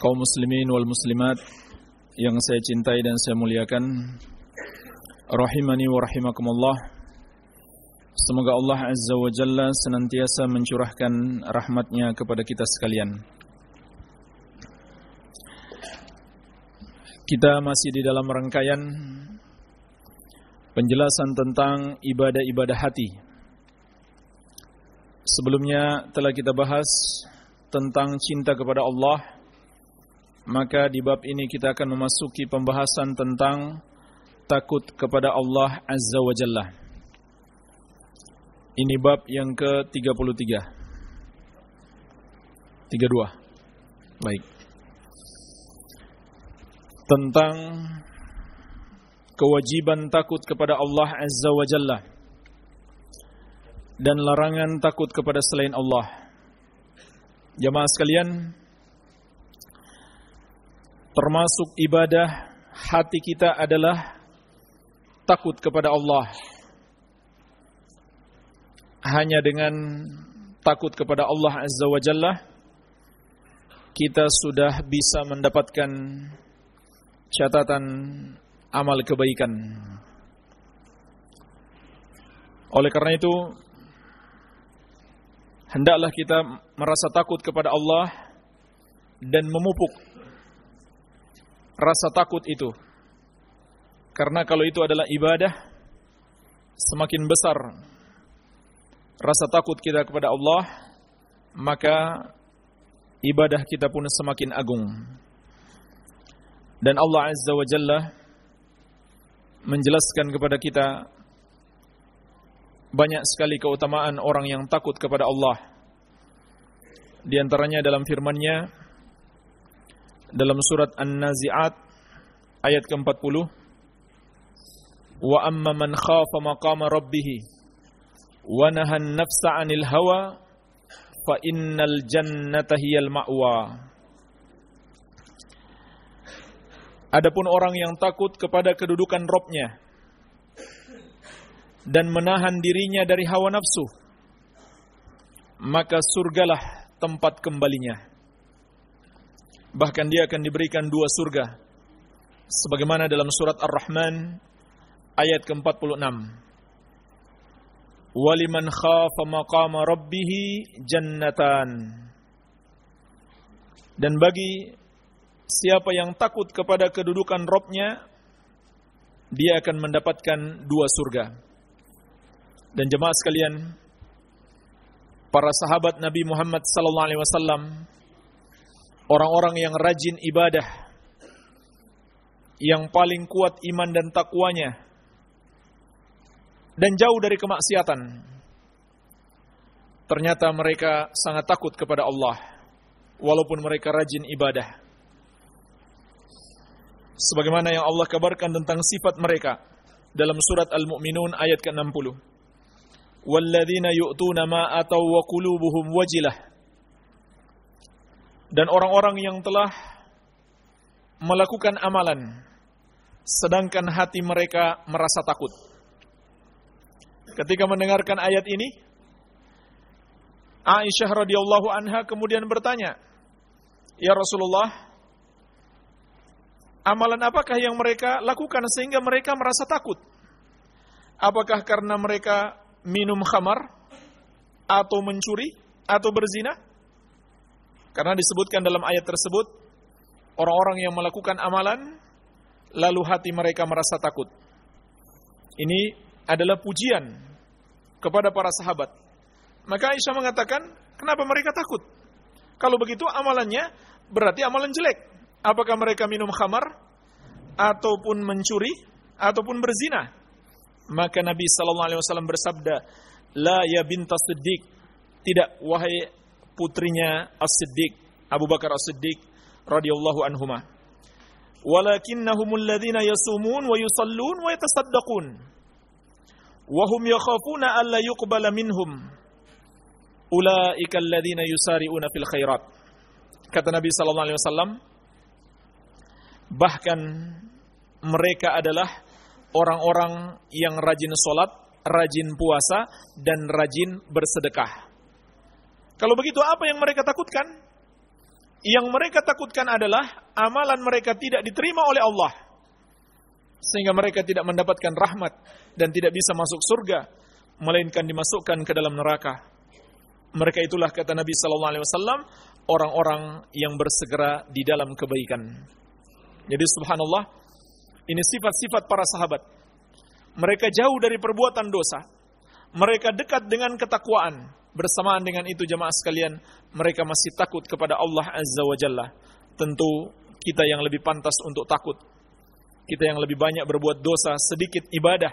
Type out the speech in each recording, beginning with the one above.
kaum muslimin wal muslimat yang saya cintai dan saya muliakan. Rahimani wa rahimakumullah. Semoga Allah azza wa jalla senantiasa mencurahkan rahmatnya kepada kita sekalian. Kita masih di dalam rangkaian penjelasan tentang ibadah-ibadah hati. Sebelumnya telah kita bahas tentang cinta kepada Allah maka di bab ini kita akan memasuki pembahasan tentang takut kepada Allah Azza wa Jalla. Ini bab yang ke-33. 32. Baik. Tentang kewajiban takut kepada Allah Azza wa Jalla dan larangan takut kepada selain Allah. Jamaah sekalian, termasuk ibadah hati kita adalah takut kepada Allah. Hanya dengan takut kepada Allah Azza wa Jalla kita sudah bisa mendapatkan catatan amal kebaikan. Oleh karena itu hendaklah kita merasa takut kepada Allah dan memupuk rasa takut itu. Karena kalau itu adalah ibadah, semakin besar rasa takut kita kepada Allah, maka ibadah kita pun semakin agung. Dan Allah Azza wa Jalla menjelaskan kepada kita banyak sekali keutamaan orang yang takut kepada Allah. Di antaranya dalam firman-Nya dalam surat An-Nazi'at ayat ke-40. Wa amma man khafa maqama rabbih wa nahan nafsa 'anil hawa fa innal jannata hiyal ma'wa. Adapun orang yang takut kepada kedudukan Robnya dan menahan dirinya dari hawa nafsu maka surgalah tempat kembalinya Bahkan dia akan diberikan dua surga. Sebagaimana dalam surat Ar-Rahman ayat ke-46. Waliman khafa maqama rabbih jannatan. Dan bagi siapa yang takut kepada kedudukan Robnya, dia akan mendapatkan dua surga. Dan jemaah sekalian, para sahabat Nabi Muhammad sallallahu alaihi wasallam orang-orang yang rajin ibadah, yang paling kuat iman dan takwanya, dan jauh dari kemaksiatan. Ternyata mereka sangat takut kepada Allah, walaupun mereka rajin ibadah. Sebagaimana yang Allah kabarkan tentang sifat mereka dalam surat Al-Mu'minun ayat ke-60. Walladzina yu'tuna ma ataw wa qulubuhum wajilah dan orang-orang yang telah melakukan amalan sedangkan hati mereka merasa takut. Ketika mendengarkan ayat ini, Aisyah radhiyallahu anha kemudian bertanya, "Ya Rasulullah, amalan apakah yang mereka lakukan sehingga mereka merasa takut? Apakah karena mereka minum khamar atau mencuri atau berzina?" Karena disebutkan dalam ayat tersebut orang-orang yang melakukan amalan lalu hati mereka merasa takut. Ini adalah pujian kepada para sahabat. Maka Aisyah mengatakan, kenapa mereka takut? Kalau begitu amalannya berarti amalan jelek. Apakah mereka minum khamar ataupun mencuri ataupun berzina? Maka Nabi wasallam bersabda, "La ya bintas siddiq." Tidak wahai putrinya As-Siddiq, Abu Bakar As-Siddiq, radhiyallahu anhuma. Walakinnahumul ladzina yasumun wa yusallun wa yatasaddaqun. Wa hum yakhafuna alla yuqbala minhum. Ulaika alladzina yusari'una fil khairat. Kata Nabi sallallahu alaihi wasallam, bahkan mereka adalah orang-orang yang rajin sholat, rajin puasa, dan rajin bersedekah. Kalau begitu apa yang mereka takutkan? Yang mereka takutkan adalah amalan mereka tidak diterima oleh Allah. Sehingga mereka tidak mendapatkan rahmat dan tidak bisa masuk surga. Melainkan dimasukkan ke dalam neraka. Mereka itulah kata Nabi Sallallahu Alaihi Wasallam orang-orang yang bersegera di dalam kebaikan. Jadi subhanallah, ini sifat-sifat para sahabat. Mereka jauh dari perbuatan dosa. Mereka dekat dengan ketakwaan. Bersamaan dengan itu jemaah sekalian, mereka masih takut kepada Allah Azza wa Jalla. Tentu kita yang lebih pantas untuk takut. Kita yang lebih banyak berbuat dosa, sedikit ibadah,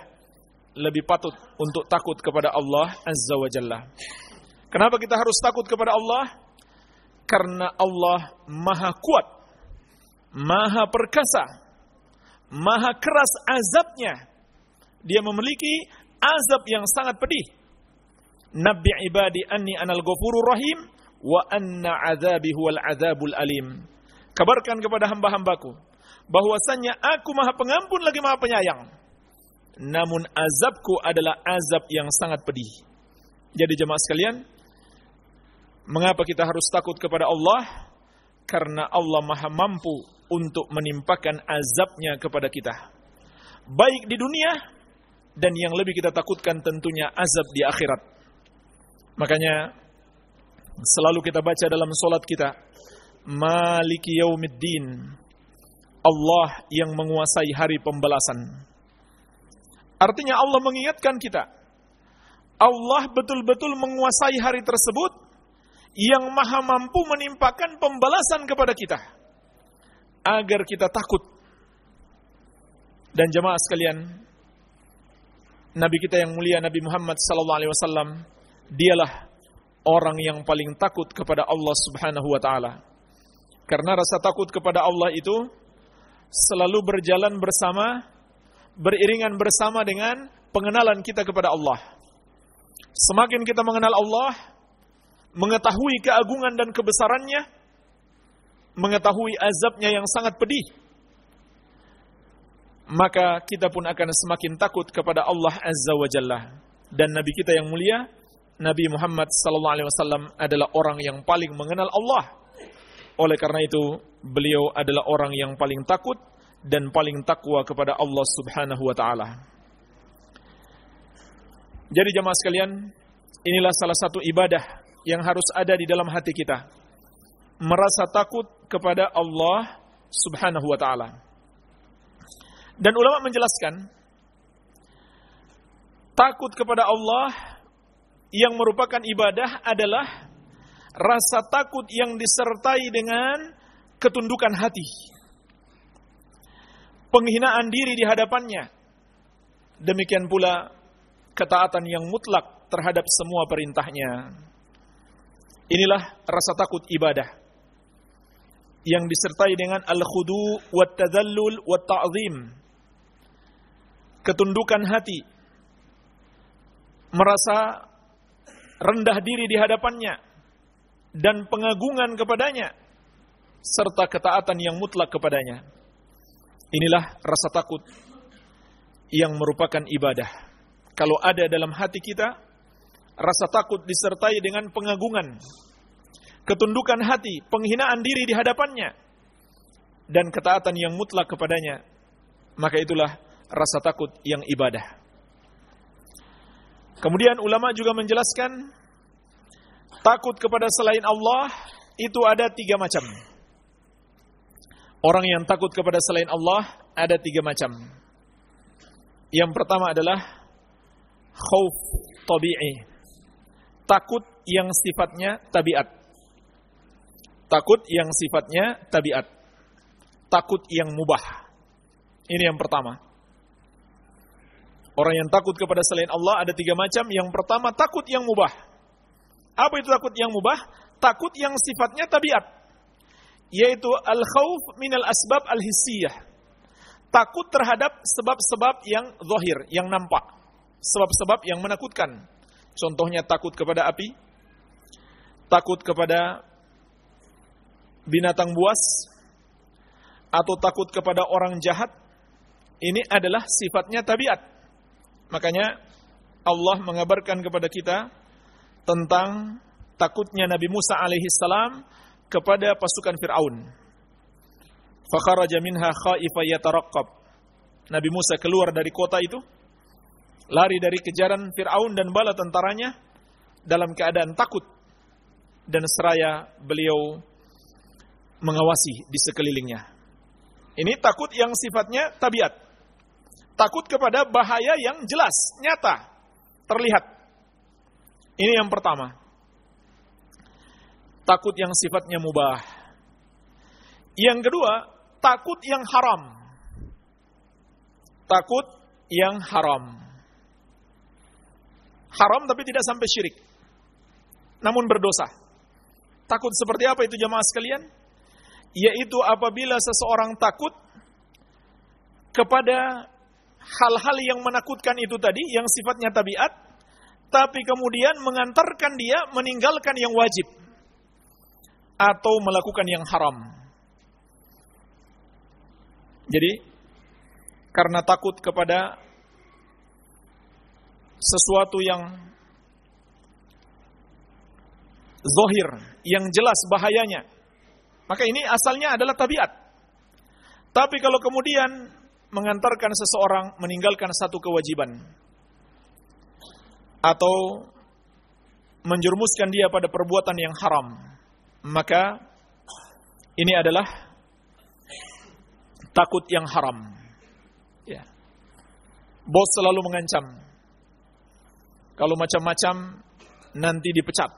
lebih patut untuk takut kepada Allah Azza wa Jalla. Kenapa kita harus takut kepada Allah? Karena Allah Maha Kuat, Maha Perkasa, Maha Keras azabnya. Dia memiliki azab yang sangat pedih. Nabi ibadi anni anal ghafurur rahim wa anna azabi huwal azabul alim. Kabarkan kepada hamba-hambaku bahwasanya aku Maha Pengampun lagi Maha Penyayang. Namun azabku adalah azab yang sangat pedih. Jadi jemaah sekalian, Mengapa kita harus takut kepada Allah? Karena Allah maha mampu untuk menimpakan azabnya kepada kita. Baik di dunia, dan yang lebih kita takutkan tentunya azab di akhirat. Makanya, selalu kita baca dalam solat kita, Maliki yaumiddin, Allah yang menguasai hari pembalasan. Artinya Allah mengingatkan kita, Allah betul-betul menguasai hari tersebut, yang maha mampu menimpakan pembalasan kepada kita agar kita takut. Dan jemaah sekalian, Nabi kita yang mulia Nabi Muhammad sallallahu alaihi wasallam dialah orang yang paling takut kepada Allah Subhanahu wa taala. Karena rasa takut kepada Allah itu selalu berjalan bersama beriringan bersama dengan pengenalan kita kepada Allah. Semakin kita mengenal Allah, mengetahui keagungan dan kebesarannya, mengetahui azabnya yang sangat pedih, maka kita pun akan semakin takut kepada Allah Azza wa Jalla. Dan Nabi kita yang mulia, Nabi Muhammad sallallahu alaihi wasallam adalah orang yang paling mengenal Allah. Oleh karena itu, beliau adalah orang yang paling takut dan paling takwa kepada Allah Subhanahu wa taala. Jadi jemaah sekalian, inilah salah satu ibadah yang harus ada di dalam hati kita. Merasa takut kepada Allah Subhanahu wa taala. Dan ulama menjelaskan takut kepada Allah yang merupakan ibadah adalah rasa takut yang disertai dengan ketundukan hati. Penghinaan diri di hadapannya. Demikian pula ketaatan yang mutlak terhadap semua perintahnya. Inilah rasa takut ibadah yang disertai dengan al-khudu wa tadallul wa ta'zim. Ketundukan hati merasa rendah diri di hadapannya dan pengagungan kepadanya serta ketaatan yang mutlak kepadanya. Inilah rasa takut yang merupakan ibadah. Kalau ada dalam hati kita, rasa takut disertai dengan pengagungan, ketundukan hati, penghinaan diri di hadapannya, dan ketaatan yang mutlak kepadanya, maka itulah rasa takut yang ibadah. Kemudian ulama juga menjelaskan takut kepada selain Allah itu ada tiga macam. Orang yang takut kepada selain Allah ada tiga macam. Yang pertama adalah khauf tabi'i takut yang sifatnya tabiat. Takut yang sifatnya tabiat. Takut yang mubah. Ini yang pertama. Orang yang takut kepada selain Allah ada tiga macam. Yang pertama takut yang mubah. Apa itu takut yang mubah? Takut yang sifatnya tabiat. yaitu al-khauf minal asbab al-hissiyah. Takut terhadap sebab-sebab yang zahir, yang nampak. Sebab-sebab yang menakutkan. Contohnya takut kepada api, takut kepada binatang buas, atau takut kepada orang jahat. Ini adalah sifatnya tabiat. Makanya Allah mengabarkan kepada kita tentang takutnya Nabi Musa alaihi salam kepada pasukan Fir'aun. Fakharaja minha khaifa. Nabi Musa keluar dari kota itu, lari dari kejaran Fir'aun dan bala tentaranya dalam keadaan takut dan seraya beliau mengawasi di sekelilingnya. Ini takut yang sifatnya tabiat. Takut kepada bahaya yang jelas, nyata, terlihat. Ini yang pertama takut yang sifatnya mubah. Yang kedua, takut yang haram. Takut yang haram. Haram tapi tidak sampai syirik. Namun berdosa. Takut seperti apa itu jamaah sekalian? Yaitu apabila seseorang takut kepada hal-hal yang menakutkan itu tadi, yang sifatnya tabiat, tapi kemudian mengantarkan dia meninggalkan yang wajib atau melakukan yang haram. Jadi, karena takut kepada sesuatu yang zohir, yang jelas bahayanya, maka ini asalnya adalah tabiat. Tapi kalau kemudian mengantarkan seseorang meninggalkan satu kewajiban, atau menjerumuskan dia pada perbuatan yang haram, maka ini adalah takut yang haram. Ya. Bos selalu mengancam. Kalau macam-macam nanti dipecat.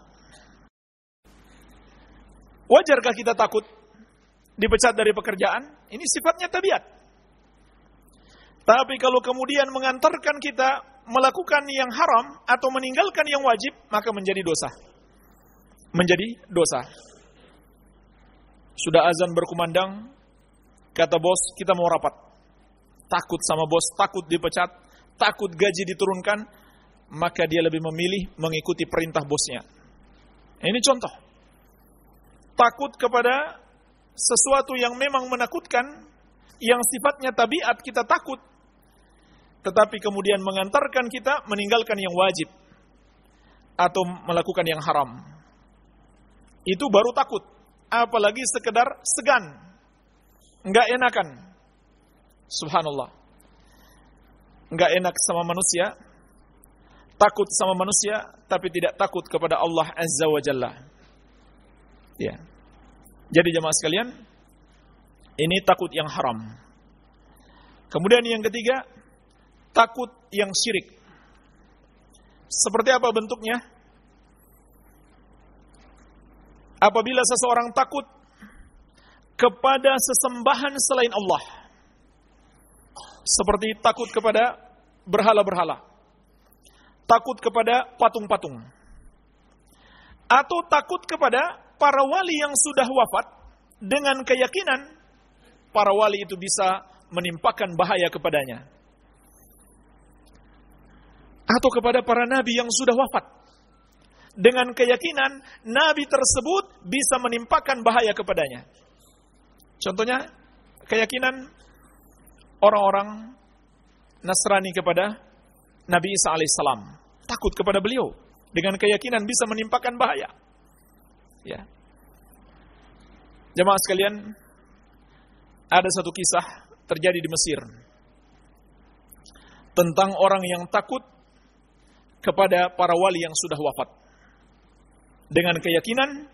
Wajarkah kita takut dipecat dari pekerjaan? Ini sifatnya tabiat. Tapi kalau kemudian mengantarkan kita melakukan yang haram atau meninggalkan yang wajib, maka menjadi dosa. Menjadi dosa. Sudah azan berkumandang, kata bos, kita mau rapat. Takut sama bos, takut dipecat, takut gaji diturunkan, maka dia lebih memilih mengikuti perintah bosnya. Ini contoh. Takut kepada sesuatu yang memang menakutkan, yang sifatnya tabiat kita takut, tetapi kemudian mengantarkan kita meninggalkan yang wajib atau melakukan yang haram. Itu baru takut apalagi sekedar segan. Enggak enakan. Subhanallah. Enggak enak sama manusia, takut sama manusia, tapi tidak takut kepada Allah Azza wa Jalla. Ya. Jadi jemaah sekalian, ini takut yang haram. Kemudian yang ketiga, takut yang syirik. Seperti apa bentuknya? apabila seseorang takut kepada sesembahan selain Allah. Seperti takut kepada berhala-berhala. Takut kepada patung-patung. Atau takut kepada para wali yang sudah wafat dengan keyakinan para wali itu bisa menimpakan bahaya kepadanya. Atau kepada para nabi yang sudah wafat dengan keyakinan nabi tersebut bisa menimpakan bahaya kepadanya. Contohnya keyakinan orang-orang Nasrani kepada Nabi Isa alaihissalam takut kepada beliau dengan keyakinan bisa menimpakan bahaya. Ya. Jemaah sekalian, ada satu kisah terjadi di Mesir tentang orang yang takut kepada para wali yang sudah wafat dengan keyakinan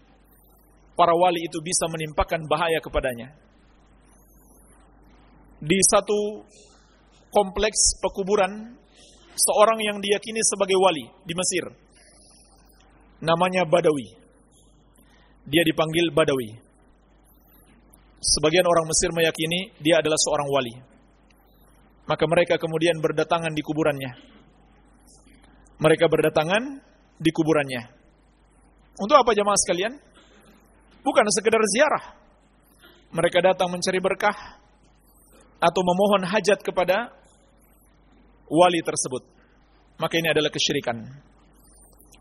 para wali itu bisa menimpakan bahaya kepadanya. Di satu kompleks pekuburan seorang yang diyakini sebagai wali di Mesir. Namanya Badawi. Dia dipanggil Badawi. Sebagian orang Mesir meyakini dia adalah seorang wali. Maka mereka kemudian berdatangan di kuburannya. Mereka berdatangan di kuburannya. Untuk apa jamaah sekalian? Bukan sekedar ziarah. mereka datang mencari berkah atau memohon hajat kepada wali tersebut. Maka ini adalah kesyirikan.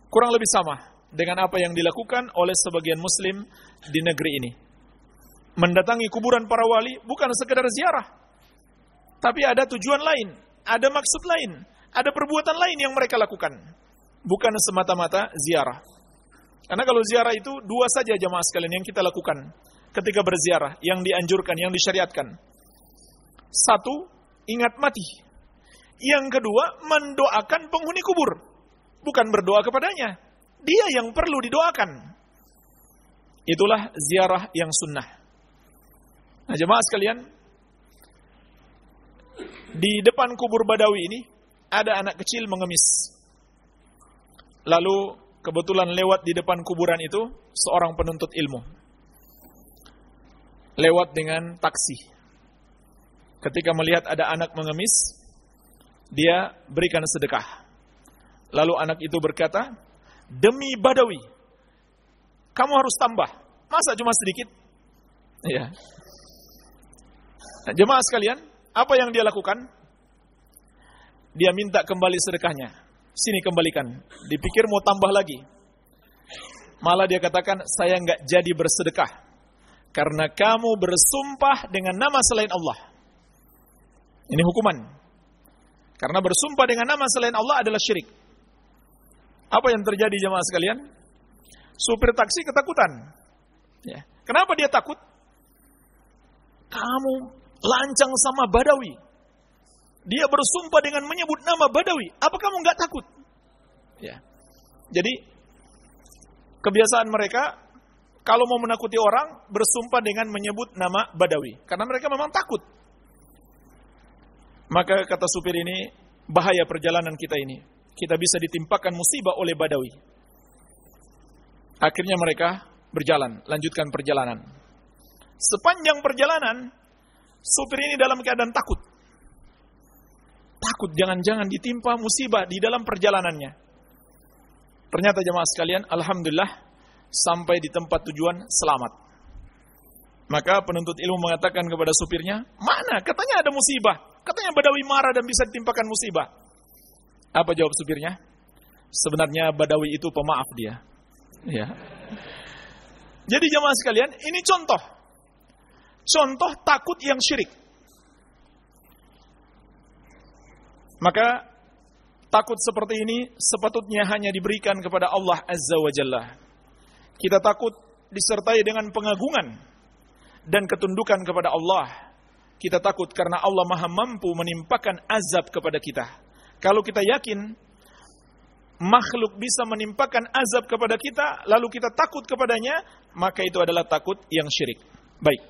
Kurang lebih sama dengan apa yang dilakukan oleh sebagian muslim di negeri ini. Mendatangi kuburan para wali bukan sekedar ziarah. Tapi ada tujuan lain, ada maksud lain, ada perbuatan lain yang mereka lakukan. Bukan semata-mata ziarah. Karena kalau ziarah itu dua saja jamaah sekalian yang kita lakukan ketika berziarah, yang dianjurkan, yang disyariatkan. Satu, ingat mati. Yang kedua, mendoakan penghuni kubur. Bukan berdoa kepadanya. Dia yang perlu didoakan. Itulah ziarah yang sunnah. Nah jemaah sekalian, di depan kubur Badawi ini, ada anak kecil mengemis. Lalu kebetulan lewat di depan kuburan itu, seorang penuntut ilmu. Lewat dengan taksi. Ketika melihat ada anak mengemis, dia berikan sedekah. Lalu anak itu berkata, demi Badawi, kamu harus tambah. Masa cuma sedikit? Ya. Jemaah sekalian, apa yang dia lakukan? Dia minta kembali sedekahnya. Sini kembalikan. Dipikir mau tambah lagi. Malah dia katakan, saya nggak jadi bersedekah. Karena kamu bersumpah dengan nama selain Allah. Ini hukuman. Karena bersumpah dengan nama selain Allah adalah syirik. Apa yang terjadi jemaah sekalian? Supir taksi ketakutan. Ya. Kenapa dia takut? Kamu lancang sama Badawi. Dia bersumpah dengan menyebut nama Badawi. Apa kamu nggak takut? Ya. Jadi kebiasaan mereka kalau mau menakuti orang bersumpah dengan menyebut nama Badawi karena mereka memang takut maka kata supir ini, bahaya perjalanan kita ini. Kita bisa ditimpakan musibah oleh Badawi. Akhirnya mereka berjalan, lanjutkan perjalanan. Sepanjang perjalanan, supir ini dalam keadaan takut. Takut jangan-jangan ditimpa musibah di dalam perjalanannya. Ternyata jemaah sekalian, Alhamdulillah, sampai di tempat tujuan selamat. Maka penuntut ilmu mengatakan kepada supirnya, mana? Katanya ada musibah. Katanya Badawi marah dan bisa ditimpakan musibah. Apa jawab supirnya? Sebenarnya Badawi itu pemaaf dia. Ya. Jadi jemaah sekalian, ini contoh. Contoh takut yang syirik. Maka takut seperti ini sepatutnya hanya diberikan kepada Allah Azza wa Jalla. Kita takut disertai dengan pengagungan dan ketundukan kepada Allah kita takut karena Allah maha mampu menimpakan azab kepada kita. Kalau kita yakin makhluk bisa menimpakan azab kepada kita, lalu kita takut kepadanya, maka itu adalah takut yang syirik. Baik,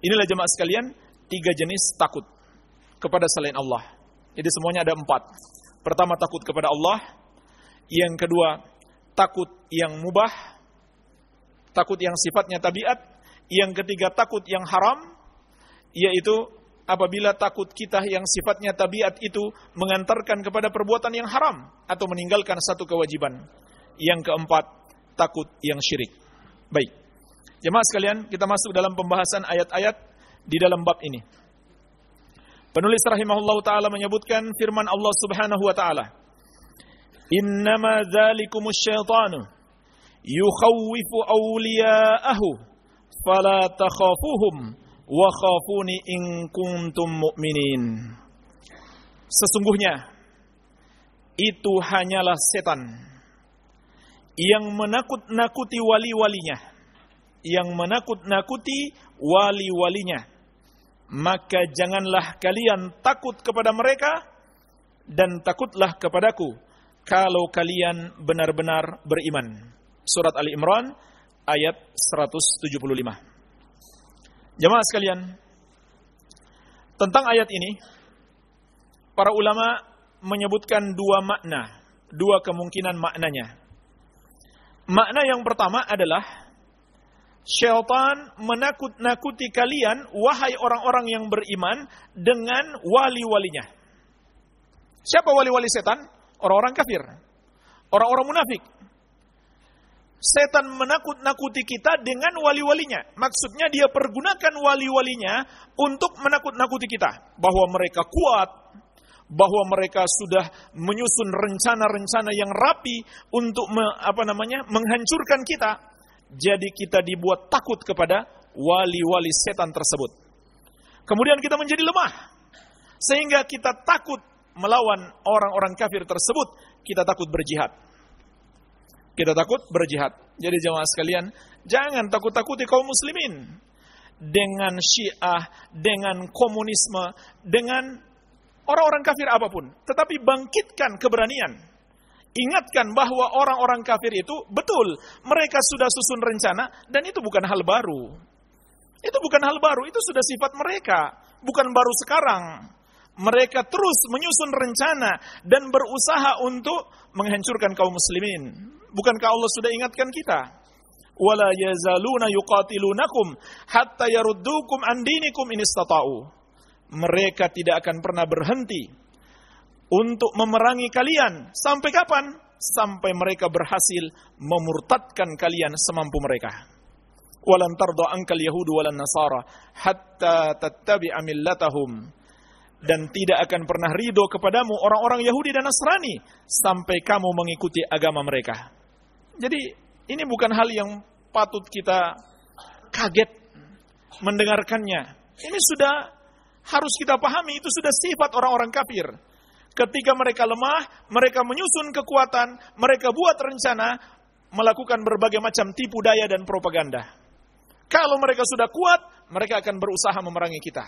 inilah jemaah sekalian, tiga jenis takut kepada selain Allah. Jadi semuanya ada empat. Pertama takut kepada Allah, yang kedua takut yang mubah, takut yang sifatnya tabiat, yang ketiga takut yang haram, yaitu apabila takut kita yang sifatnya tabiat itu mengantarkan kepada perbuatan yang haram atau meninggalkan satu kewajiban. Yang keempat, takut yang syirik. Baik. Jemaah sekalian, kita masuk dalam pembahasan ayat-ayat di dalam bab ini. Penulis rahimahullah taala menyebutkan firman Allah Subhanahu wa taala, "Innama dzalikumus syaitanu yukhawwifu awliya'ahu fala takhafuhum wa khafuni in kuntum mu'minin. Sesungguhnya itu hanyalah setan yang menakut-nakuti wali-walinya, yang menakut-nakuti wali-walinya. Maka janganlah kalian takut kepada mereka dan takutlah kepadaku kalau kalian benar-benar beriman. Surat Ali Imran ayat 175. Jemaah sekalian, tentang ayat ini, para ulama menyebutkan dua makna, dua kemungkinan maknanya. Makna yang pertama adalah syaitan menakut-nakuti kalian, wahai orang-orang yang beriman, dengan wali-walinya. Siapa wali-wali setan? Orang-orang kafir. Orang-orang munafik. setan menakut-nakuti kita dengan wali-walinya. Maksudnya dia pergunakan wali-walinya untuk menakut-nakuti kita. Bahwa mereka kuat, bahwa mereka sudah menyusun rencana-rencana yang rapi untuk me, apa namanya menghancurkan kita. Jadi kita dibuat takut kepada wali-wali setan tersebut. Kemudian kita menjadi lemah. Sehingga kita takut melawan orang-orang kafir tersebut. Kita takut berjihad. Kita takut berjihad. Jadi jemaah sekalian, jangan takut-takuti kaum muslimin dengan Syiah, dengan komunisme, dengan orang-orang kafir apa pun, tetapi bangkitkan keberanian. Ingatkan bahwa orang-orang kafir itu betul, mereka sudah susun rencana dan itu bukan hal baru. Itu bukan hal baru, itu sudah sifat mereka, bukan baru sekarang. Mereka terus menyusun rencana dan berusaha untuk menghancurkan kaum muslimin. Bukankah Allah sudah ingatkan kita? Wala yazaluna yuqatilunakum hatta yaruddukum an dinikum in istata'u. Mereka tidak akan pernah berhenti untuk memerangi kalian sampai kapan? Sampai mereka berhasil memurtadkan kalian semampu mereka. Walan tarda ankal yahudu walan nasara hatta tattabi'a millatahum dan tidak akan pernah ridho kepadamu orang-orang Yahudi dan Nasrani sampai kamu mengikuti agama mereka. Jadi ini bukan hal yang patut kita kaget mendengarkannya. Ini sudah harus kita pahami, itu sudah sifat orang-orang kafir. Ketika mereka lemah, mereka menyusun kekuatan, mereka buat rencana, melakukan berbagai macam tipu daya dan propaganda. Kalau mereka sudah kuat, mereka akan berusaha memerangi kita.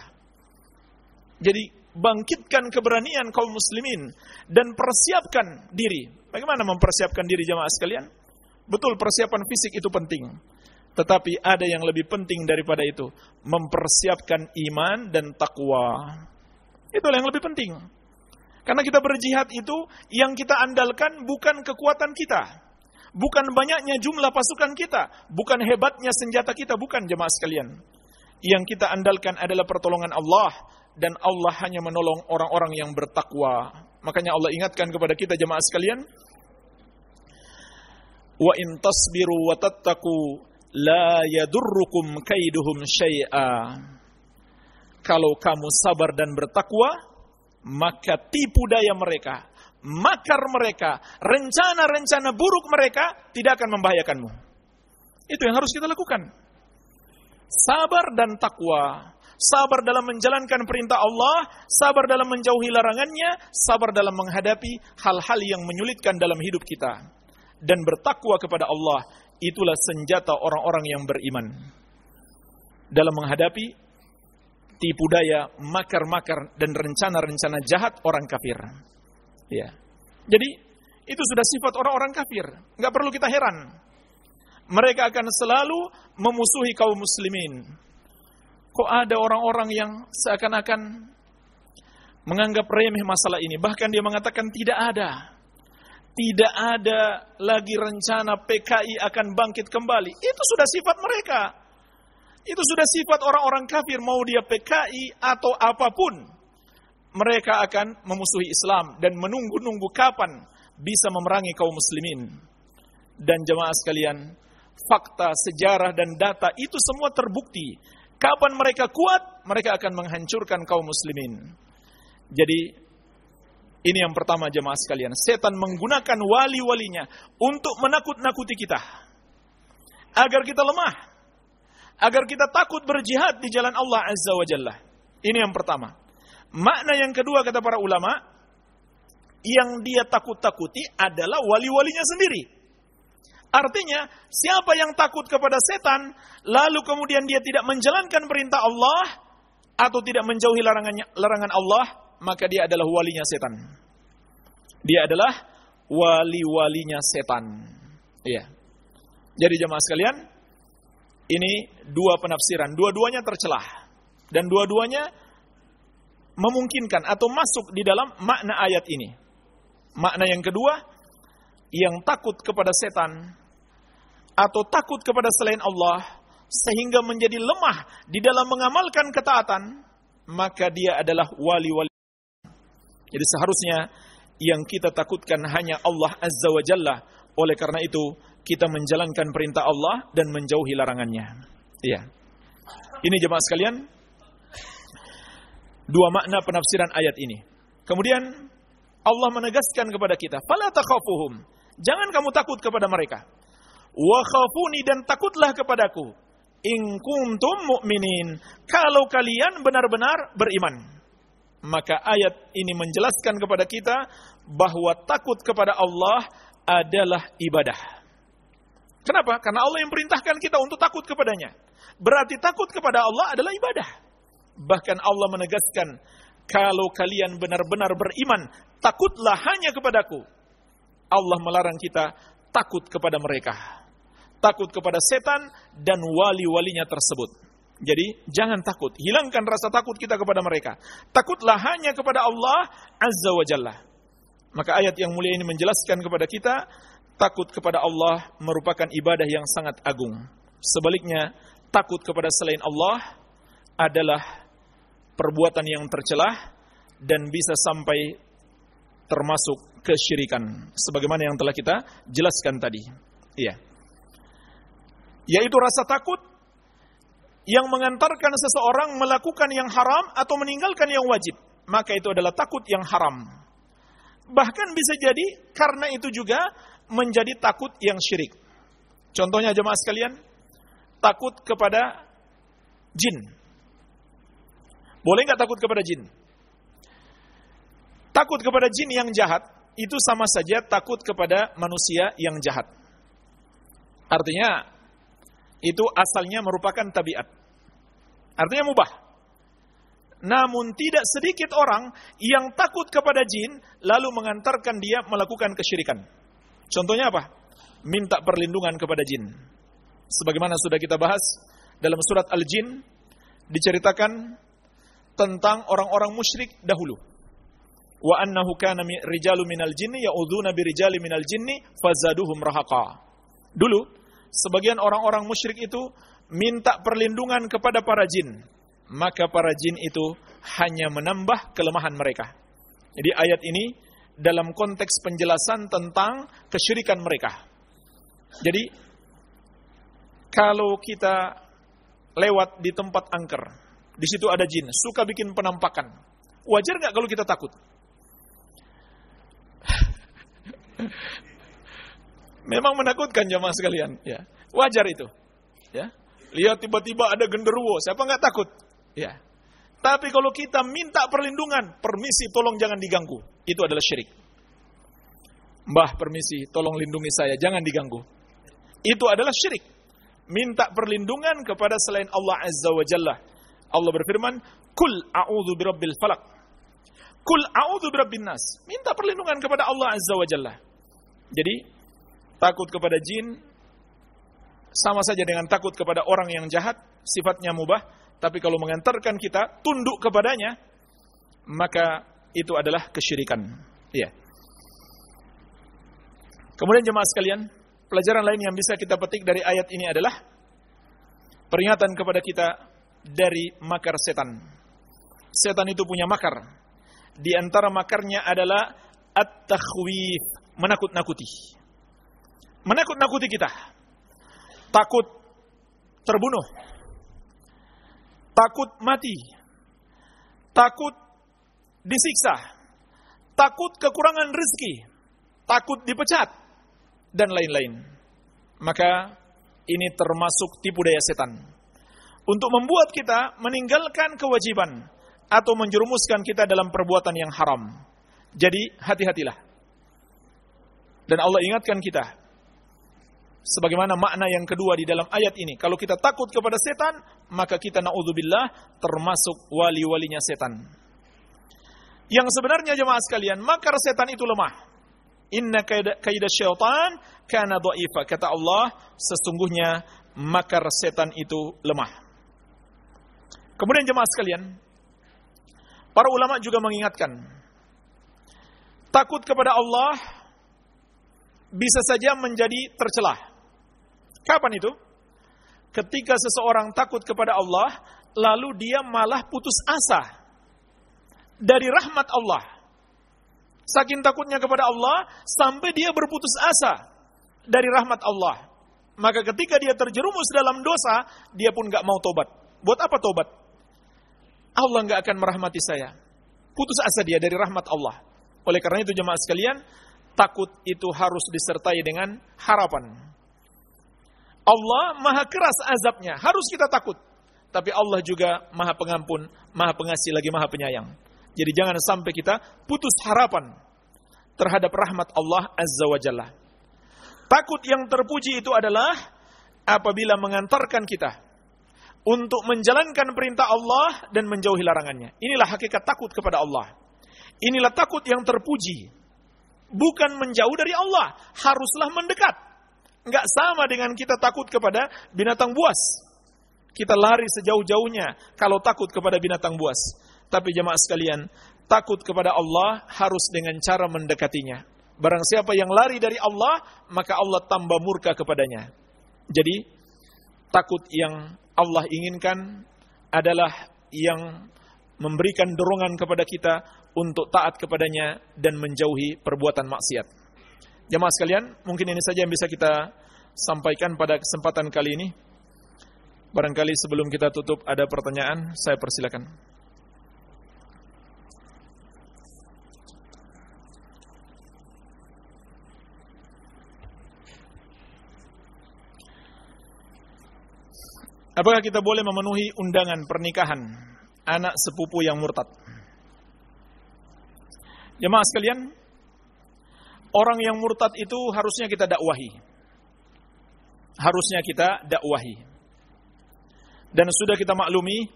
Jadi bangkitkan keberanian kaum muslimin dan persiapkan diri. Bagaimana mempersiapkan diri jamaah sekalian? Betul persiapan fisik itu penting. Tetapi ada yang lebih penting daripada itu. Mempersiapkan iman dan takwa. Itu yang lebih penting. Karena kita berjihad itu yang kita andalkan bukan kekuatan kita. Bukan banyaknya jumlah pasukan kita. Bukan hebatnya senjata kita. Bukan jemaah sekalian. Yang kita andalkan adalah pertolongan Allah. Dan Allah hanya menolong orang-orang yang bertakwa. Makanya Allah ingatkan kepada kita jemaah sekalian wa in tasbiru wa tattaku la yadurrukum kaiduhum syai'a. Kalau kamu sabar dan bertakwa, maka tipu daya mereka, makar mereka, rencana-rencana buruk mereka tidak akan membahayakanmu. Itu yang harus kita lakukan. Sabar dan takwa. Sabar dalam menjalankan perintah Allah, sabar dalam menjauhi larangannya, sabar dalam menghadapi hal-hal yang menyulitkan dalam hidup kita dan bertakwa kepada Allah, itulah senjata orang-orang yang beriman. Dalam menghadapi tipu daya, makar-makar dan rencana-rencana jahat orang kafir. Ya. Jadi itu sudah sifat orang-orang kafir. Nggak perlu kita heran. Mereka akan selalu memusuhi kaum muslimin. Kok ada orang-orang yang seakan-akan menganggap remeh masalah ini. Bahkan dia mengatakan tidak ada tidak ada lagi rencana PKI akan bangkit kembali. Itu sudah sifat mereka. Itu sudah sifat orang-orang kafir mau dia PKI atau apa pun. Mereka akan memusuhi Islam dan menunggu-nunggu kapan bisa memerangi kaum muslimin. Dan jemaah sekalian, fakta, sejarah dan data itu semua terbukti. Kapan mereka kuat, mereka akan menghancurkan kaum muslimin. Jadi ini yang pertama jemaah sekalian. Setan menggunakan wali-walinya untuk menakut-nakuti kita. Agar kita lemah. Agar kita takut berjihad di jalan Allah Azza wa Jalla. Ini yang pertama. Makna yang kedua kata para ulama, yang dia takut-takuti adalah wali-walinya sendiri. Artinya, siapa yang takut kepada setan, lalu kemudian dia tidak menjalankan perintah Allah, atau tidak menjauhi larangan Allah, maka dia adalah walinya setan. Dia adalah wali-walinya setan. Iya. Jadi jemaah sekalian, ini dua penafsiran, dua-duanya tercelah. Dan dua-duanya memungkinkan atau masuk di dalam makna ayat ini. Makna yang kedua, yang takut kepada setan atau takut kepada selain Allah sehingga menjadi lemah di dalam mengamalkan ketaatan, maka dia adalah wali-wali. Jadi seharusnya yang kita takutkan hanya Allah Azza wa Jalla, Oleh karena itu, kita menjalankan perintah Allah dan menjauhi larangannya. Iya. Ini jemaah sekalian, dua makna penafsiran ayat ini. Kemudian Allah menegaskan kepada kita, "Fala takhafuhum." Jangan kamu takut kepada mereka. Wa khafuni dan takutlah kepadaku. In kuntum mu'minin. Kalau kalian benar-benar beriman. Maka ayat ini menjelaskan kepada kita bahwa takut kepada Allah adalah ibadah. Kenapa? Karena Allah yang perintahkan kita untuk takut kepadanya. Berarti takut kepada Allah adalah ibadah. Bahkan Allah menegaskan, kalau kalian benar-benar beriman, takutlah hanya kepadaku. Allah melarang kita takut kepada mereka. Takut kepada setan dan wali-walinya tersebut. Jadi jangan takut, hilangkan rasa takut kita kepada mereka. Takutlah hanya kepada Allah Azza wa Jalla. Maka ayat yang mulia ini menjelaskan kepada kita, takut kepada Allah merupakan ibadah yang sangat agung. Sebaliknya, takut kepada selain Allah adalah perbuatan yang tercelah dan bisa sampai termasuk kesyirikan sebagaimana yang telah kita jelaskan tadi. Iya. Yaitu rasa takut yang mengantarkan seseorang melakukan yang haram atau meninggalkan yang wajib, maka itu adalah takut yang haram. Bahkan bisa jadi karena itu juga menjadi takut yang syirik. Contohnya jemaah sekalian, takut kepada jin. Boleh nggak takut kepada jin? Takut kepada jin yang jahat itu sama saja takut kepada manusia yang jahat. Artinya itu asalnya merupakan tabiat. Artinya mubah. Namun tidak sedikit orang yang takut kepada jin lalu mengantarkan dia melakukan kesyirikan. Contohnya apa? Minta perlindungan kepada jin. Sebagaimana sudah kita bahas dalam surat Al-Jin diceritakan tentang orang-orang musyrik dahulu. Wa annahu kana rijalu minal jinni ya'udzuuna birijali minal jinni fazaduhum rahaqa. Dulu sebagian orang-orang musyrik itu minta perlindungan kepada para jin maka para jin itu hanya menambah kelemahan mereka. Jadi ayat ini dalam konteks penjelasan tentang kesyirikan mereka. Jadi kalau kita lewat di tempat angker, di situ ada jin, suka bikin penampakan. Wajar nggak kalau kita takut? Memang menakutkan jamaah sekalian, ya. Wajar itu. Ya. Lihat tiba-tiba ada genderuwo, siapa nggak takut? Ya. Tapi kalau kita minta perlindungan, permisi tolong jangan diganggu. Itu adalah syirik. Mbah permisi, tolong lindungi saya, jangan diganggu. Itu adalah syirik. Minta perlindungan kepada selain Allah Azza wa Jalla. Allah berfirman, Kul a'udhu birabbil falak. Kul a'udhu birabbin nas. Minta perlindungan kepada Allah Azza wa Jalla. Jadi, takut kepada jin, sama saja dengan takut kepada orang yang jahat, sifatnya mubah, tapi kalau mengantarkan kita tunduk kepadanya, maka itu adalah kesyirikan. Iya. Kemudian jemaah sekalian, pelajaran lain yang bisa kita petik dari ayat ini adalah peringatan kepada kita dari makar setan. Setan itu punya makar. Di antara makarnya adalah at-takhwif, menakut-nakuti. Menakut-nakuti kita. Takut terbunuh, takut mati, takut disiksa, takut kekurangan rezeki, takut dipecat, dan lain-lain. Maka ini termasuk tipu daya setan. Untuk membuat kita meninggalkan kewajiban atau menjerumuskan kita dalam perbuatan yang haram. Jadi hati-hatilah. Dan Allah ingatkan kita, sebagaimana makna yang kedua di dalam ayat ini. Kalau kita takut kepada setan, maka kita naudzubillah termasuk wali-walinya setan. Yang sebenarnya jemaah sekalian, makar setan itu lemah. Inna kaidah syaitan kana dha'ifa. Kata Allah, sesungguhnya makar setan itu lemah. Kemudian jemaah sekalian, para ulama juga mengingatkan, takut kepada Allah bisa saja menjadi tercelah. Kapan itu? Ketika seseorang takut kepada Allah, lalu dia malah putus asa dari rahmat Allah. Saking takutnya kepada Allah, sampai dia berputus asa dari rahmat Allah. Maka ketika dia terjerumus dalam dosa, dia pun gak mau tobat. Buat apa tobat? Allah gak akan merahmati saya. Putus asa dia dari rahmat Allah. Oleh karena itu jemaah sekalian, takut itu harus disertai dengan harapan. Allah maha keras azabnya, harus kita takut. Tapi Allah juga maha pengampun, maha pengasih lagi maha penyayang. Jadi jangan sampai kita putus harapan terhadap rahmat Allah Azza wa Jalla. Takut yang terpuji itu adalah apabila mengantarkan kita untuk menjalankan perintah Allah dan menjauhi larangannya. Inilah hakikat takut kepada Allah. Inilah takut yang terpuji. Bukan menjauh dari Allah, haruslah mendekat. Enggak sama dengan kita takut kepada binatang buas. Kita lari sejauh-jauhnya kalau takut kepada binatang buas. Tapi jemaah sekalian, takut kepada Allah harus dengan cara mendekatinya. Barang siapa yang lari dari Allah, maka Allah tambah murka kepadanya. Jadi, takut yang Allah inginkan adalah yang memberikan dorongan kepada kita untuk taat kepadanya dan menjauhi perbuatan maksiat. Jemaah sekalian, mungkin ini saja yang bisa kita sampaikan pada kesempatan kali ini. Barangkali sebelum kita tutup ada pertanyaan, saya persilakan. Apakah kita boleh memenuhi undangan pernikahan anak sepupu yang murtad? Jemaah sekalian, orang yang murtad itu harusnya kita dakwahi. Harusnya kita dakwahi. Dan sudah kita maklumi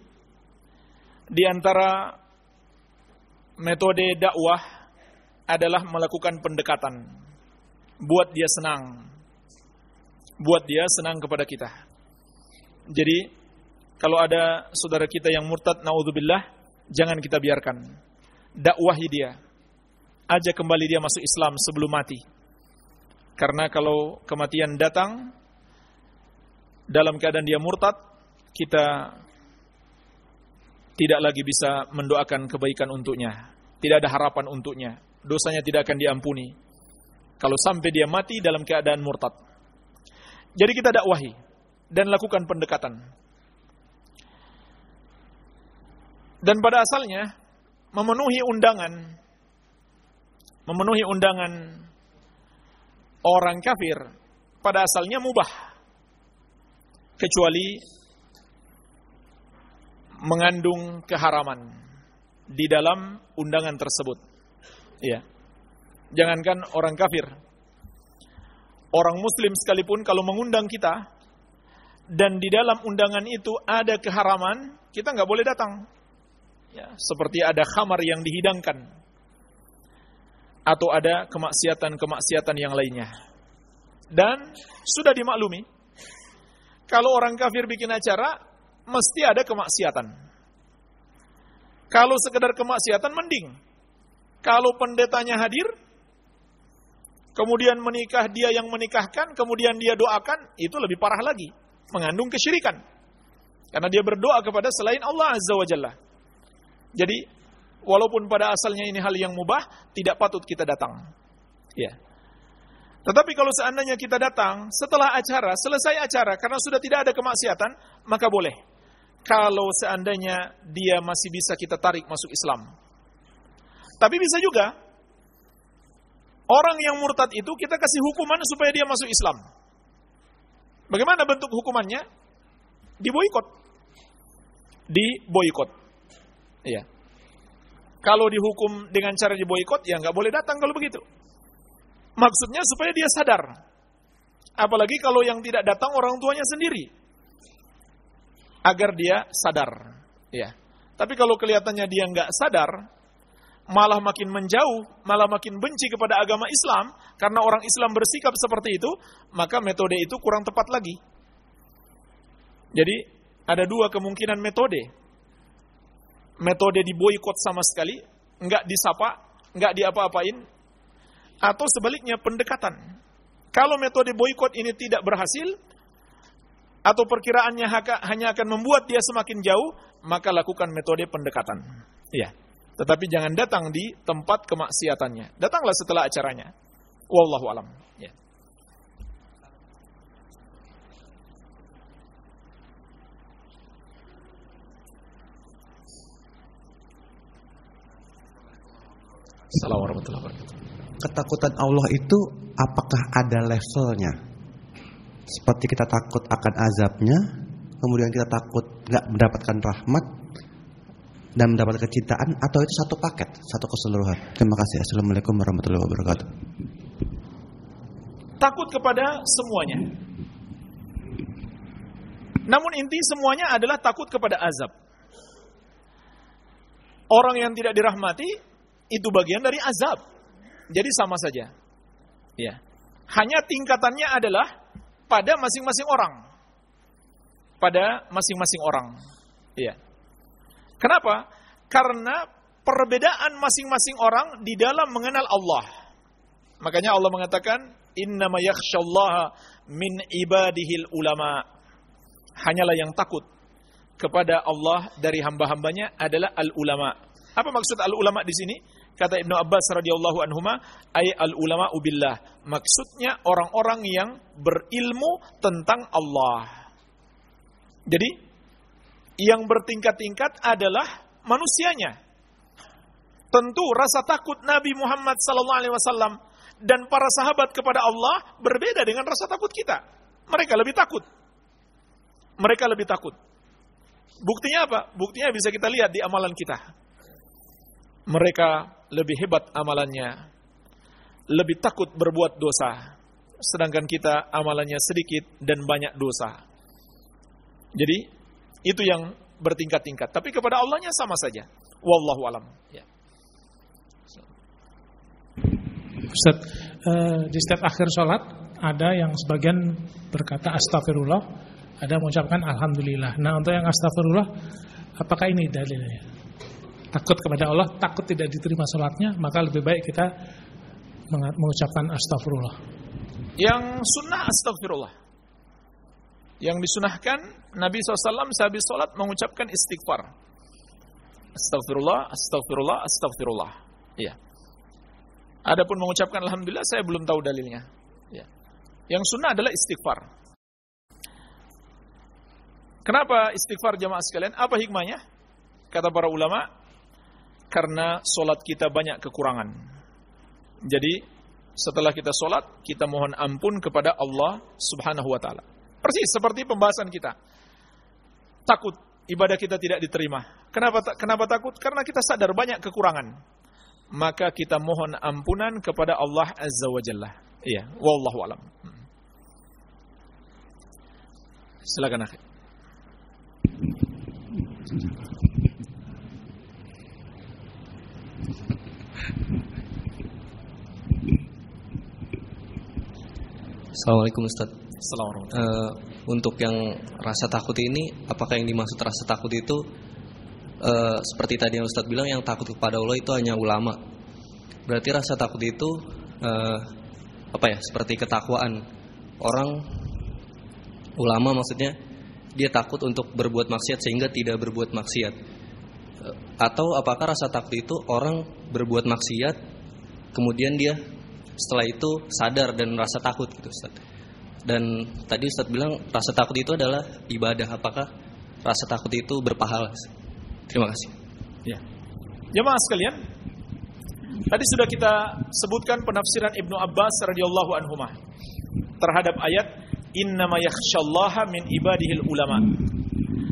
di antara metode dakwah adalah melakukan pendekatan buat dia senang. Buat dia senang kepada kita. Jadi kalau ada saudara kita yang murtad naudzubillah, jangan kita biarkan. Dakwahi dia. Ajak kembali dia masuk Islam sebelum mati. Karena kalau kematian datang dalam keadaan dia murtad, kita tidak lagi bisa mendoakan kebaikan untuknya. Tidak ada harapan untuknya. Dosanya tidak akan diampuni. Kalau sampai dia mati dalam keadaan murtad. Jadi kita dakwahi dan lakukan pendekatan. Dan pada asalnya memenuhi undangan memenuhi undangan orang kafir pada asalnya mubah kecuali mengandung keharaman di dalam undangan tersebut. Ya. Jangankan orang kafir. Orang muslim sekalipun kalau mengundang kita dan di dalam undangan itu ada keharaman, kita nggak boleh datang. Ya, seperti ada khamar yang dihidangkan. Atau ada kemaksiatan-kemaksiatan yang lainnya. Dan sudah dimaklumi, kalau orang kafir bikin acara, mesti ada kemaksiatan. Kalau sekedar kemaksiatan, mending. Kalau pendetanya hadir, kemudian menikah dia yang menikahkan, kemudian dia doakan, itu lebih parah lagi mengandung kesyirikan. Karena dia berdoa kepada selain Allah Azza wa Jalla. Jadi, walaupun pada asalnya ini hal yang mubah, tidak patut kita datang. Ya. Tetapi kalau seandainya kita datang setelah acara, selesai acara, karena sudah tidak ada kemaksiatan, maka boleh. Kalau seandainya dia masih bisa kita tarik masuk Islam. Tapi bisa juga, orang yang murtad itu kita kasih hukuman supaya dia masuk Islam. Bagaimana bentuk hukumannya? Diboikot. Diboikot. Iya. Kalau dihukum dengan cara diboikot, ya nggak boleh datang kalau begitu. Maksudnya supaya dia sadar. Apalagi kalau yang tidak datang orang tuanya sendiri. Agar dia sadar. Ya. Tapi kalau kelihatannya dia nggak sadar, malah makin menjauh, malah makin benci kepada agama Islam karena orang Islam bersikap seperti itu, maka metode itu kurang tepat lagi. Jadi ada dua kemungkinan metode. Metode diboikot sama sekali, nggak disapa, nggak diapa-apain, atau sebaliknya pendekatan. Kalau metode boikot ini tidak berhasil, atau perkiraannya hanya akan membuat dia semakin jauh, maka lakukan metode pendekatan. Ya. Tetapi jangan datang di tempat kemaksiatannya. Datanglah setelah acaranya. Wallahu alam. Ya. Assalamualaikum warahmatullahi wabarakatuh. Ketakutan Allah itu apakah ada levelnya? Seperti kita takut akan azabnya, kemudian kita takut nggak mendapatkan rahmat dan mendapatkan kecintaan, atau itu satu paket, satu keseluruhan. Terima kasih. Assalamualaikum warahmatullahi wabarakatuh. Takut kepada semuanya. Namun inti semuanya adalah takut kepada azab. Orang yang tidak dirahmati itu bagian dari azab. Jadi sama saja. Ya. Hanya tingkatannya adalah pada masing-masing orang. Pada masing-masing orang. Ya. Kenapa? Karena perbedaan masing-masing orang di dalam mengenal Allah. Makanya Allah mengatakan, Innama yakhshallaha min ibadihil ulama. Hanyalah yang takut kepada Allah dari hamba-hambanya adalah al-ulama. Apa maksud al-ulama di sini? Kata Ibnu Abbas radhiyallahu anhuma, ay al-ulama ubillah. Maksudnya orang-orang yang berilmu tentang Allah. Jadi yang bertingkat-tingkat adalah manusianya. Tentu rasa takut Nabi Muhammad sallallahu alaihi wasallam dan para sahabat kepada Allah berbeda dengan rasa takut kita. Mereka lebih takut. Mereka lebih takut. Buktinya apa? Buktinya bisa kita lihat di amalan kita mereka lebih hebat amalannya, lebih takut berbuat dosa, sedangkan kita amalannya sedikit dan banyak dosa. Jadi itu yang bertingkat-tingkat. Tapi kepada Allahnya sama saja. Wallahu alam. Ya. Ustaz, uh, di setiap akhir sholat ada yang sebagian berkata astagfirullah, ada mengucapkan alhamdulillah. Nah untuk yang astagfirullah, apakah ini dalilnya? Takut kepada Allah, takut tidak diterima sholatnya, maka lebih baik kita mengucapkan astagfirullah. Yang sunnah astagfirullah. Yang disunahkan Nabi SAW sehabis sholat mengucapkan istighfar. Astagfirullah, astagfirullah, astagfirullah. Iya. Adapun mengucapkan alhamdulillah saya belum tahu dalilnya. Ya. Yang sunnah adalah istighfar. Kenapa istighfar jamaah sekalian? Apa hikmahnya? Kata para ulama, karena solat kita banyak kekurangan. Jadi setelah kita solat, kita mohon ampun kepada Allah Subhanahu Wa Taala. Persis seperti pembahasan kita. Takut ibadah kita tidak diterima. Kenapa kenapa takut? Karena kita sadar banyak kekurangan. Maka kita mohon ampunan kepada Allah Azza wa Jalla. Iya, wallahu alam. Hmm. Silakan akhir. Assalamualaikum Ustaz. Assalamualaikum. Uh, untuk yang rasa takut ini, apakah yang dimaksud rasa takut itu uh, seperti tadi yang Ustaz bilang yang takut kepada Allah itu hanya ulama. Berarti rasa takut itu uh, apa ya? Seperti ketakwaan orang ulama maksudnya dia takut untuk berbuat maksiat sehingga tidak berbuat maksiat. Atau apakah rasa takut itu orang berbuat maksiat kemudian dia setelah itu sadar dan merasa takut gitu Ustaz. Dan tadi Ustaz bilang rasa takut itu adalah ibadah. Apakah rasa takut itu berpahala? Terima kasih. Ya. Jemaah sekalian, tadi sudah kita sebutkan penafsiran Ibnu Abbas radhiyallahu anhu terhadap ayat innama yakhsyallaha min ibadihil ulama.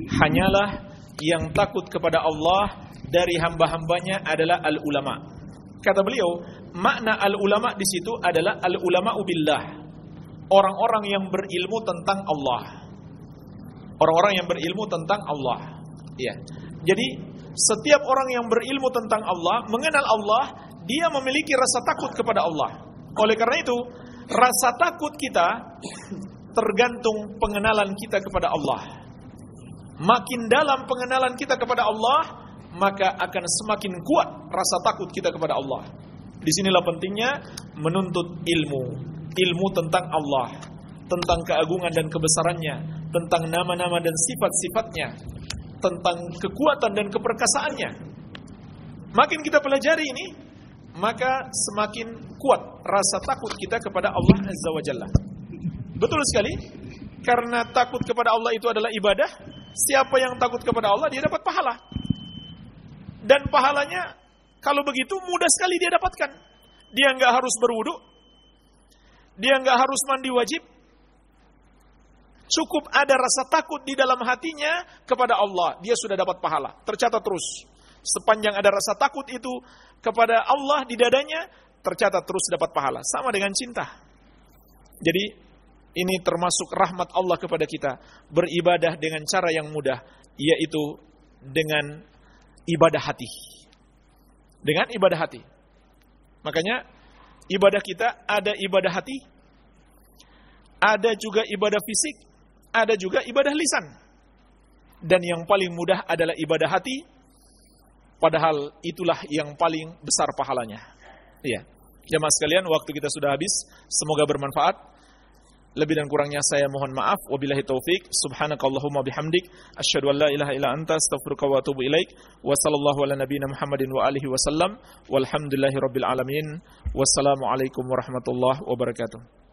Hanyalah yang takut kepada Allah dari hamba-hambanya adalah al ulama. Kata beliau, makna al-ulama di situ adalah al-ulama ubillah. Orang-orang yang berilmu tentang Allah. Orang-orang yang berilmu tentang Allah. Ya. Jadi setiap orang yang berilmu tentang Allah, mengenal Allah, dia memiliki rasa takut kepada Allah. Oleh karena itu, rasa takut kita tergantung pengenalan kita kepada Allah. Makin dalam pengenalan kita kepada Allah, maka akan semakin kuat rasa takut kita kepada Allah. Di sinilah pentingnya menuntut ilmu, ilmu tentang Allah, tentang keagungan dan kebesarannya, tentang nama-nama dan sifat-sifatnya, tentang kekuatan dan keperkasaannya. Makin kita pelajari ini, maka semakin kuat rasa takut kita kepada Allah Azza wa Jalla. Betul sekali, karena takut kepada Allah itu adalah ibadah. Siapa yang takut kepada Allah, dia dapat pahala dan pahalanya Kalau begitu mudah sekali dia dapatkan. Dia nggak harus berwudu, dia nggak harus mandi wajib. Cukup ada rasa takut di dalam hatinya kepada Allah, dia sudah dapat pahala. Tercatat terus. Sepanjang ada rasa takut itu kepada Allah di dadanya, tercatat terus dapat pahala. Sama dengan cinta. Jadi ini termasuk rahmat Allah kepada kita. Beribadah dengan cara yang mudah, yaitu dengan ibadah hati. Dengan ibadah hati. Makanya ibadah kita ada ibadah hati, ada juga ibadah fisik, ada juga ibadah lisan. Dan yang paling mudah adalah ibadah hati, padahal itulah yang paling besar pahalanya. Iya. Jamaah sekalian, waktu kita sudah habis. Semoga bermanfaat. Lebih dan kurangnya saya mohon maaf. Wabillahi taufik. Subhanakallahumma bihamdik. Asyhadu an la ilaha illa anta astaghfiruka wa atubu ilaik. Wa sallallahu ala nabiyyina Muhammadin wa alihi wasallam. Walhamdulillahi rabbil alamin. Wassalamualaikum warahmatullahi wabarakatuh.